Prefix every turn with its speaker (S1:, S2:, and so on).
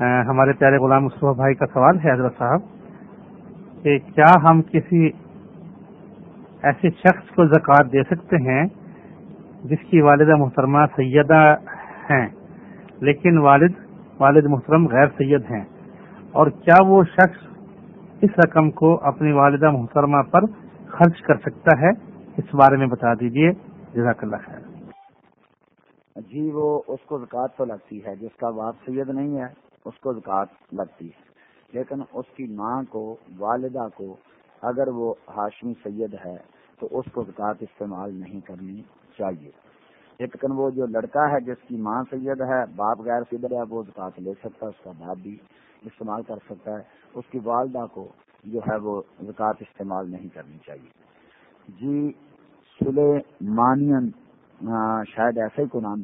S1: ہمارے پیارے غلام مصطفیٰ بھائی کا سوال ہے، حضرت صاحب، کہ کیا ہم کسی ایسے شخص کو زکوٰۃ دے سکتے ہیں جس کی والدہ محترمہ سیدہ ہیں، لیکن والد والد محترم غیر سید ہیں؟ اور کیا وہ شخص اس رقم کو اپنی والدہ محترمہ پر خرچ کر سکتا ہے؟ اس بارے میں بتا دیجیے جزاک اللہ خیر۔
S2: جی وہ اس کو زکوٰۃ تو لگتی ہے، جس کا باپ سید نہیں ہے۔ اس کو زکوٰۃ لگتی ہے۔ لیکن اس کی ماں کو، والدہ کو اگر وہ ہاشمی سید ہے تو اس کو زکوٰۃ استعمال نہیں کرنی چاہیے۔ لیکن وہ جو لڑکا ہے جس کی ماں سید ہے، باپ غیر سید ہے، وہ زکوٰۃ لے سکتا ہے، اس کا باپ بھی استعمال کر سکتا ہے۔ اس کی والدہ کو جو ہے وہ زکوٰۃ استعمال نہیں کرنی چاہیے۔ جی سلے مانین شاید ایسا ہی کو نام